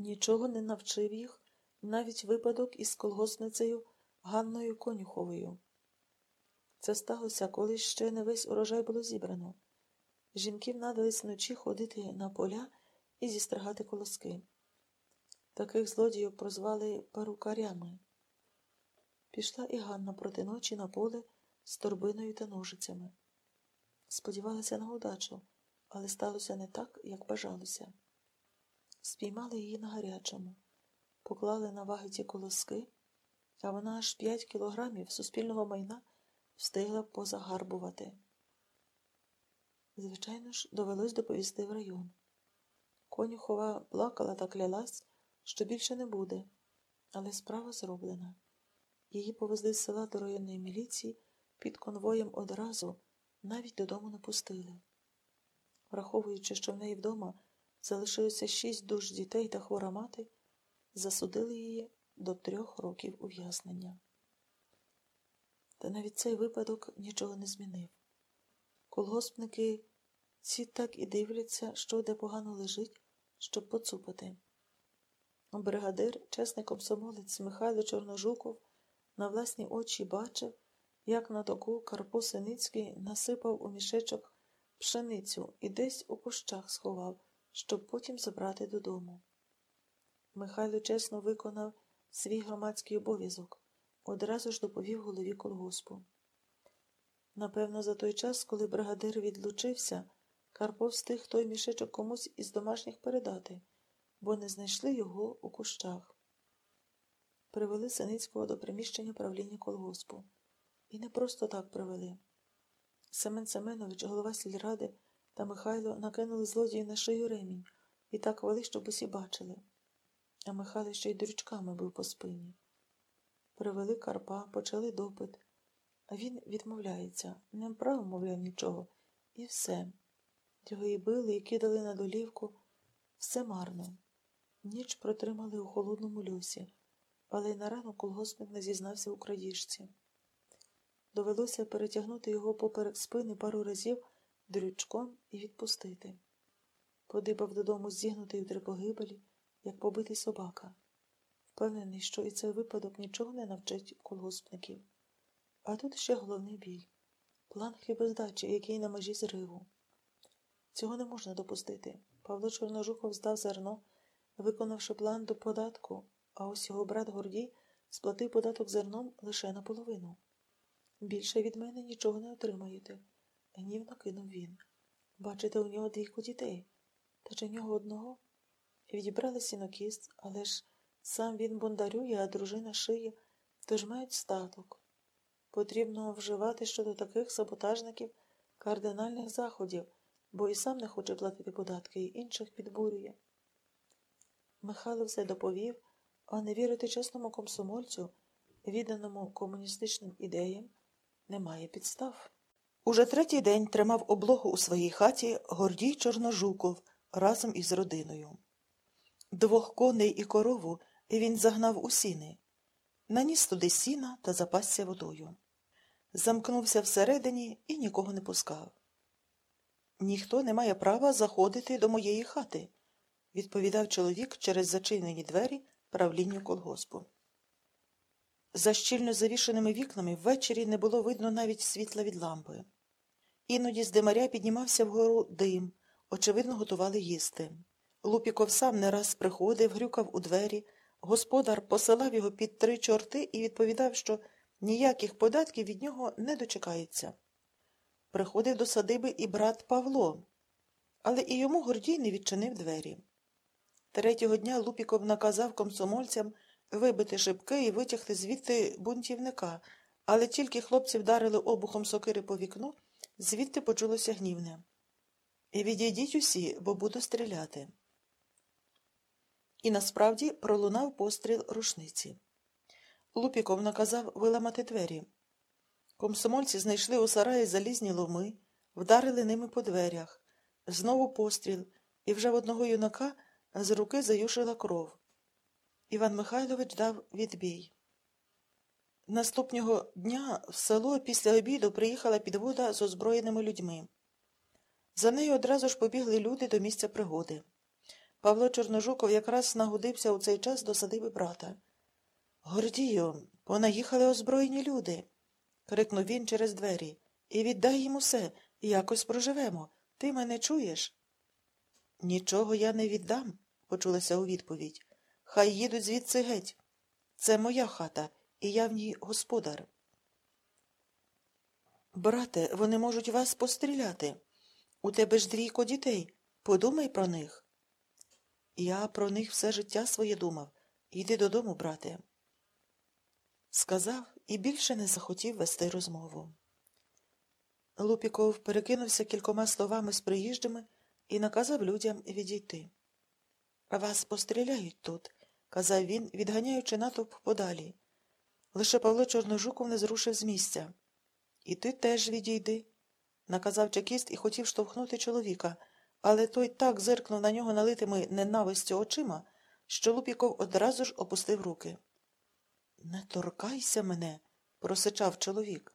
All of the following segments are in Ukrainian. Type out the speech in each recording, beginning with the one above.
Нічого не навчив їх навіть випадок із колгоспницею Ганною Конюховою. Це сталося, коли ще не весь урожай було зібрано. Жінків надались вночі ходити на поля і зістригати колоски. Таких злодіїв прозвали парукарями. Пішла і Ганна проти ночі на поле з торбиною та ножицями. Сподівалася на удачу, але сталося не так, як бажалося. Спіймали її на гарячому, поклали на ваги ті колоски, а вона аж п'ять кілограмів суспільного майна встигла позагарбувати. Звичайно ж, довелось доповісти в район. Конюхова плакала та клялась, що більше не буде, але справа зроблена. Її повезли з села до районної міліції під конвоєм одразу, навіть додому не пустили. Враховуючи, що в неї вдома залишилося шість душ дітей та хвора мати, засудили її до трьох років ув'язнення. Та навіть цей випадок нічого не змінив. Колгоспники ці так і дивляться, що де погано лежить, щоб поцупати. Бригадир, чесний комсомолець Михайло Чорножуков, на власні очі бачив, як на току Карпо Синицький насипав у мішечок пшеницю і десь у кущах сховав, щоб потім забрати додому. Михайло чесно виконав свій громадський обов'язок, одразу ж доповів голові колгоспу. Напевно, за той час, коли бригадир відлучився, Карпо встиг той мішечок комусь із домашніх передати, бо не знайшли його у кущах. Привели Синицького до приміщення правління колгоспу. І не просто так привели. Семен Семенович, голова сільради та Михайло накинули злодії на шию ремінь і так вели, щоб усі бачили. А Михайло ще й дурючками був по спині. Привели Карпа, почали допит, а він відмовляється, не право, мовляв, нічого, і все. Його і били, і кидали на долівку. Все марно. Ніч протримали у холодному льосі, але й на ранок колгоспник не зізнався у крадіжці. Довелося перетягнути його поперек спини пару разів дрючком і відпустити. Подибав додому зігнутий у три погибелі, як побитий собака. Впевнений, що і цей випадок нічого не навчить колгоспників. А тут ще головний бій план хлібоздачі, який на межі зриву. Цього не можна допустити. Павло Чорножухов здав зерно, виконавши план до податку, а ось його брат Гордій сплатив податок зерном лише наполовину. Більше від мене нічого не отримаєте, гнівно кинув він. Бачите, у нього двійку дітей, та чи нього одного? Відібрали сінокіст, але ж сам він бондарює, а дружина шиє, тож мають статок. Потрібно вживати щодо таких саботажників кардинальних заходів, бо і сам не хоче платити податки і інших підбурює. Михайло все доповів, а не вірити чесному комсомольцю, відданому комуністичним ідеям, немає підстав. Уже третій день тримав облогу у своїй хаті Гордій Чорножуков разом із родиною. Двох коней і корову він загнав у сіни, наніс туди сіна та запасся водою. Замкнувся всередині і нікого не пускав. Ніхто не має права заходити до моєї хати, відповідав чоловік через зачинені двері правлінню колгоспу. За щільно завішеними вікнами ввечері не було видно навіть світла від лампи. Іноді з димаря піднімався вгору дим, очевидно, готували їсти. Лупіков сам не раз приходив, грюкав у двері. Господар посилав його під три чорти і відповідав, що ніяких податків від нього не дочекається. Приходив до садиби і брат Павло, але і йому Гордій не відчинив двері. Третього дня Лупіков наказав комсомольцям вибити шибки і витягти звідти бунтівника, але тільки хлопці вдарили обухом сокири по вікну, звідти почулося гнівне. Відійдіть усі, бо буду стріляти. І насправді пролунав постріл рушниці. Лупіков наказав виламати двері. Комсомольці знайшли у сараї залізні ломи, вдарили ними по дверях, знову постріл, і вже в одного юнака з руки заюшила кров. Іван Михайлович дав відбій. Наступного дня в село після обіду приїхала підвода з озброєними людьми. За нею одразу ж побігли люди до місця пригоди. Павло Чорножуков якраз нагодився у цей час до садиби брата. Гордію, понаїхали озброєні люди. крикнув він через двері. І віддай їм усе, і якось проживемо. Ти мене чуєш? Нічого я не віддам, почулася у відповідь. Хай їдуть звідси геть. Це моя хата, і я в ній господар. Брате, вони можуть вас постріляти. У тебе ж двійко дітей. Подумай про них. Я про них все життя своє думав. Йди додому, брате. Сказав і більше не захотів вести розмову. Лупіков перекинувся кількома словами з приїжджими і наказав людям відійти. Вас постріляють тут, казав він, відганяючи натовп подалі. Лише Павло Чорножуков не зрушив з місця. І ти теж відійди, наказав чекіст і хотів штовхнути чоловіка, але той так зиркнув на нього налитими ненавистю очима, що Лупіков одразу ж опустив руки. Не торкайся мене, просичав чоловік.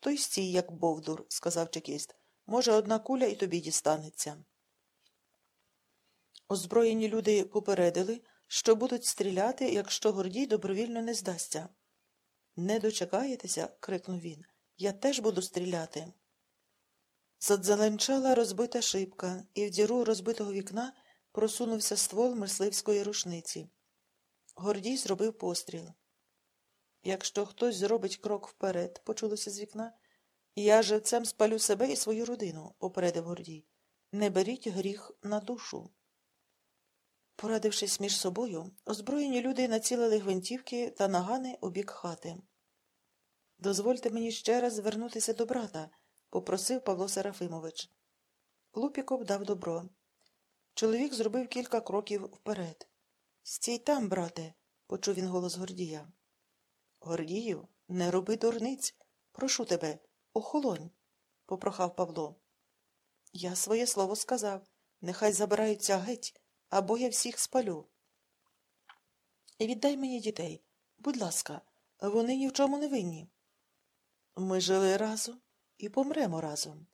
Той стій, як бовдур, сказав чекіст. Може, одна куля і тобі дістанеться. Озброєні люди попередили, що будуть стріляти, якщо Гордій добровільно не здасться. Не дочекаєтеся, крикнув він. Я теж буду стріляти. Задзеленчала розбита шибка, і в діру розбитого вікна просунувся ствол мисливської рушниці. Гордій зробив постріл. Якщо хтось зробить крок вперед, почулося з вікна, я живцем спалю себе і свою родину, попередив Гордій. Не беріть гріх на душу. Порадившись між собою, озброєні люди націлили гвинтівки та нагани у бік хати. Дозвольте мені ще раз звернутися до брата, попросив Павло Серафимович. Лупіков дав добро. Чоловік зробив кілька кроків вперед. Стій там, брате, почув він голос Гордія. Гордію, не роби дурниць. Прошу тебе, охолонь, попрохав Павло. Я своє слово сказав. Нехай забираються геть, або я всіх спалю. Віддай мені дітей. Будь ласка, вони ні в чому не винні. Ми жили разом і помремо разом.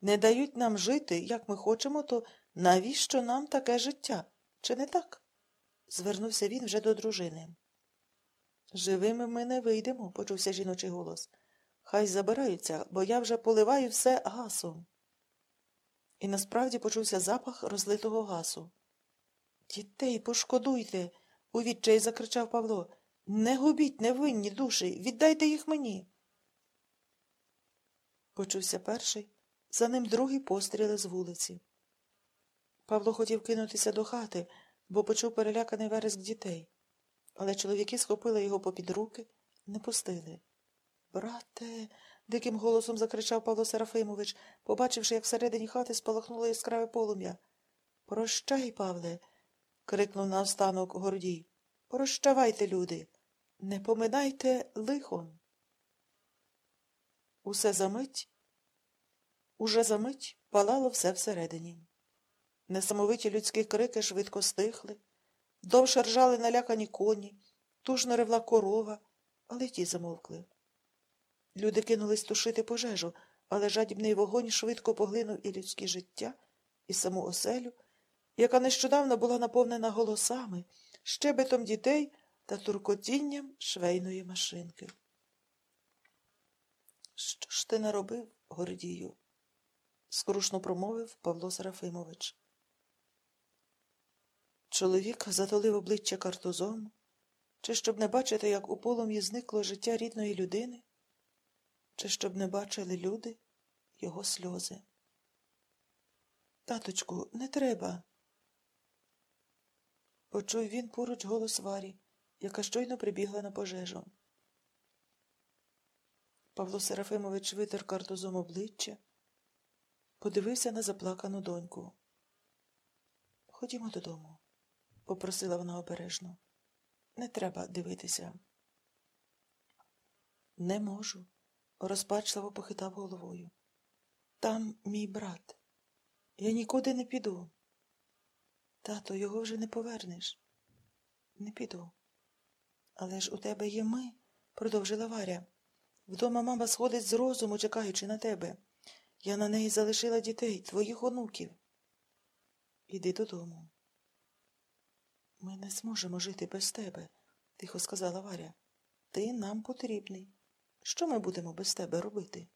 Не дають нам жити, як ми хочемо, то навіщо нам таке життя? Чи не так? звернувся він вже до дружини. Живими ми не вийдемо, почувся жіночий голос. Хай забираються, бо я вже поливаю все гасом. І насправді почувся запах розлитого гасу. Дітей, пошкодуйте, у відчаї закричав Павло. Не губіть невинні душі, віддайте їх мені. Почувся перший, за ним другий постріли з вулиці. Павло хотів кинутися до хати, бо почув переляканий вереск дітей. Але чоловіки схопили його попід руки, не пустили. Брате, диким голосом закричав Павло Серафимович, побачивши, як всередині хати спалахнуло яскраве полум'я. Прощай, Павле. Крикнув наостанок Гордій. Прощавайте, люди. Не поминайте лихом. Усе за мить, уже за мить палало все всередині. Несамовиті людські крики швидко стихли. Довше ржали налякані коні, тужно ревла корова, але ті замовкли. Люди кинулись тушити пожежу, але жадібний вогонь швидко поглинув і людське життя, і саму оселю, яка нещодавно була наповнена голосами, щебетом дітей та туркотінням швейної машинки. Що ж ти наробив, Гордію? скрушно промовив Павло Серафимович. Чоловік затолив обличчя картузом, чи щоб не бачити, як у полум'ї зникло життя рідної людини, чи щоб не бачили люди його сльози. Таточку, не треба. Почув він поруч голос Варі, яка щойно прибігла на пожежу. Павло Серафимович витер картузом обличчя, подивився на заплакану доньку. Ходімо додому попросила вона обережно. Не треба дивитися. Не можу, розпачливо похитав головою. Там мій брат. Я нікуди не піду. Тато, його вже не повернеш. Не піду. Але ж у тебе є ми, продовжила Варя. Вдома мама сходить з розуму, чекаючи на тебе. Я на неї залишила дітей, твоїх онуків. Іди додому. Ми не зможемо жити без тебе, тихо сказала Варя. Ти нам потрібний. Що ми будемо без тебе робити?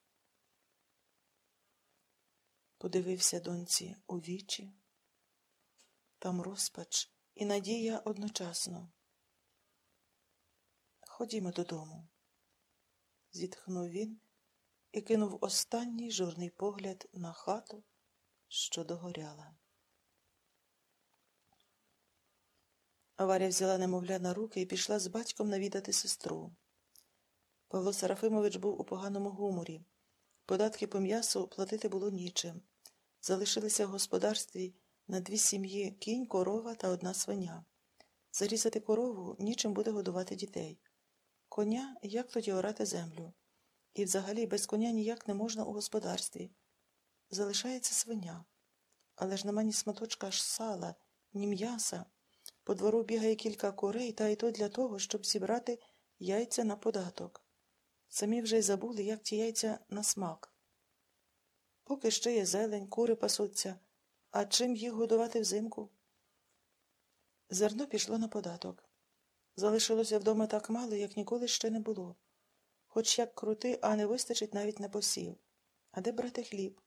Подивився доньці у вічі. Там розпач і надія одночасно. Ходімо додому, зітхнув він і кинув останній журний погляд на хату, що догоряла. Варя взяла немовля на руки і пішла з батьком навідати сестру. Павло Серафимович був у поганому гуморі. Податки по м'ясу платити було нічим. Залишилися в господарстві на дві сім'ї кінь, корова та одна свиня. Зарізати корову нічим буде годувати дітей. Коня як тоді орати землю. І взагалі без коня ніяк не можна у господарстві. Залишається свиня. Але ж нема ні сматочка аж сала, ні м'яса. По двору бігає кілька курей, та й то для того, щоб зібрати яйця на податок. Самі вже й забули, як ті яйця на смак. Поки ще є зелень, кури пасуться, а чим їх годувати взимку? Зерно пішло на податок. Залишилося вдома так мало, як ніколи ще не було. Хоч як крути, а не вистачить навіть на посів. А де брати хліб?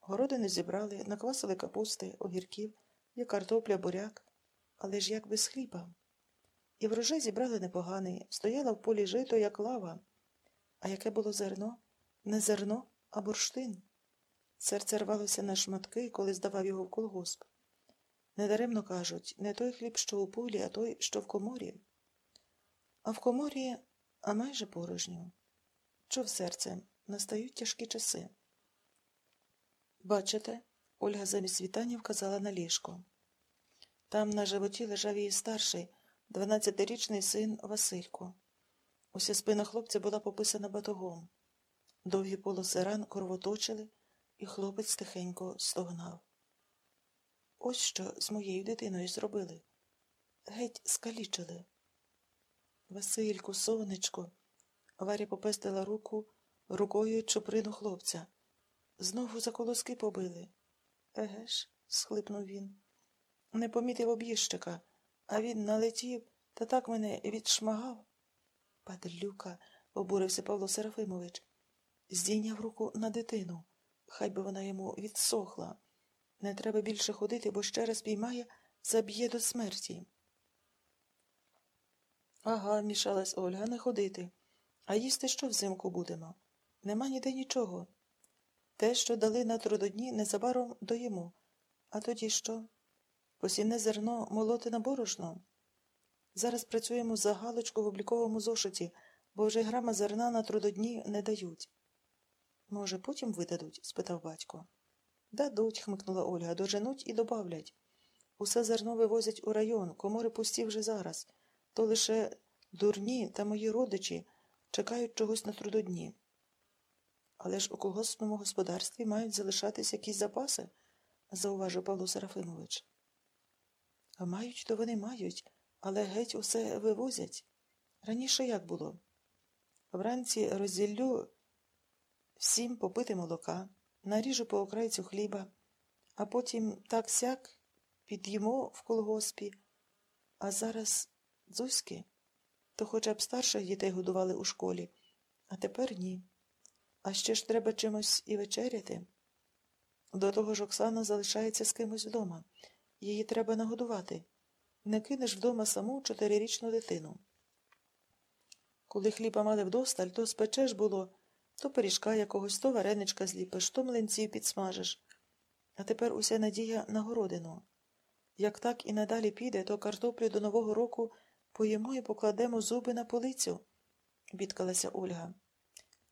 Городи не зібрали, наквасили капусти, огірків, є картопля, буряк, але ж як без хліба. І врожай зібрали непоганий, стояла в полі жито, як лава. А яке було зерно? Не зерно, а бурштин. Серце рвалося на шматки, коли здавав його в колгосп. Недаремно кажуть, не той хліб, що у полі, а той, що в коморі. А в коморі, а майже порожньо. Чув серце, настають тяжкі часи. Бачите, Ольга замість вітання вказала на ліжко. Там на животі лежав її старший, дванадцятирічний син Василько. Уся спина хлопця була пописана батогом. Довгі полоси ран кровоточили, і хлопець тихенько стогнав. Ось що з моєю дитиною зробили. Геть скалічили. Васильку, сонечко. Варя попестила руку рукою чуприну хлопця. Знову за колоски побили. Еге ж, схлипнув він. Не помітив об'їжчика, а він налетів та так мене відшмагав. Падлюка, обурився Павло Серафимович, здійняв руку на дитину. Хай би вона йому відсохла. Не треба більше ходити, бо ще раз піймає, заб'є до смерті. Ага, мішалась Ольга, не ходити. А їсти що взимку будемо? Нема ніде нічого. Те, що дали на трудодні, незабаром доїмо. А тоді що? Посівне зерно молоти на борошно. Зараз працюємо за галочку в обліковому зошиті, бо вже грама зерна на трудодні не дають. Може, потім видадуть? спитав батько. Дадуть, хмикнула Ольга, доженуть і добавлять. Усе зерно вивозять у район, комори пусті вже зараз. То лише дурні та мої родичі чекають чогось на трудодні. Але ж у колгоспному господарстві мають залишатись якісь запаси, зауважив Павло Серафимович. Мають, то вони мають, але геть усе вивозять. Раніше як було? Вранці розділлю всім попити молока, наріжу по окрайцю хліба, а потім так сяк під'їмо в колгоспі. А зараз дзузьки, то хоча б старших дітей годували у школі, а тепер ні. А ще ж треба чимось і вечеряти. До того ж Оксана залишається з кимось вдома. Її треба нагодувати. Не кинеш вдома саму чотирирічну дитину. Коли хліба мали вдосталь, то спечеш було, то пиріжка якогось, то вареничка зліпиш, то млинців підсмажиш. А тепер уся надія на городину. Як так і надалі піде, то картоплю до Нового року поїмо і покладемо зуби на полицю, бідкалася Ольга.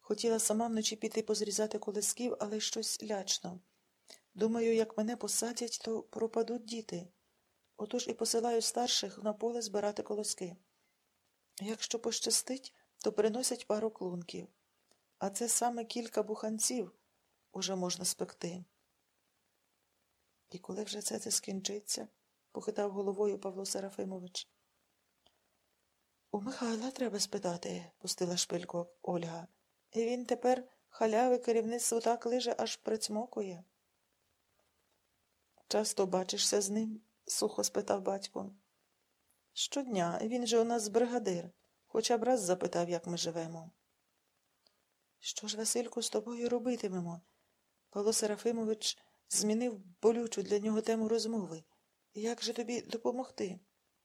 Хотіла сама вночі піти позрізати колесків, але щось лячно. Думаю, як мене посадять, то пропадуть діти. Отож і посилаю старших на поле збирати колоски. Якщо пощастить, то приносять пару клунків. А це саме кілька буханців уже можна спекти. І коли вже це це скінчиться? похитав головою Павло Серафимович. У Михайла треба спитати, пустила шпильку Ольга. І він тепер халяви керівництво так лиже, аж прицмокує. Часто бачишся з ним? сухо спитав батько. Щодня він же у нас бригадир, хоча б раз запитав, як ми живемо. Що ж, Васильку, з тобою робитимемо? Павло Серафимович змінив болючу для нього тему розмови. Як же тобі допомогти?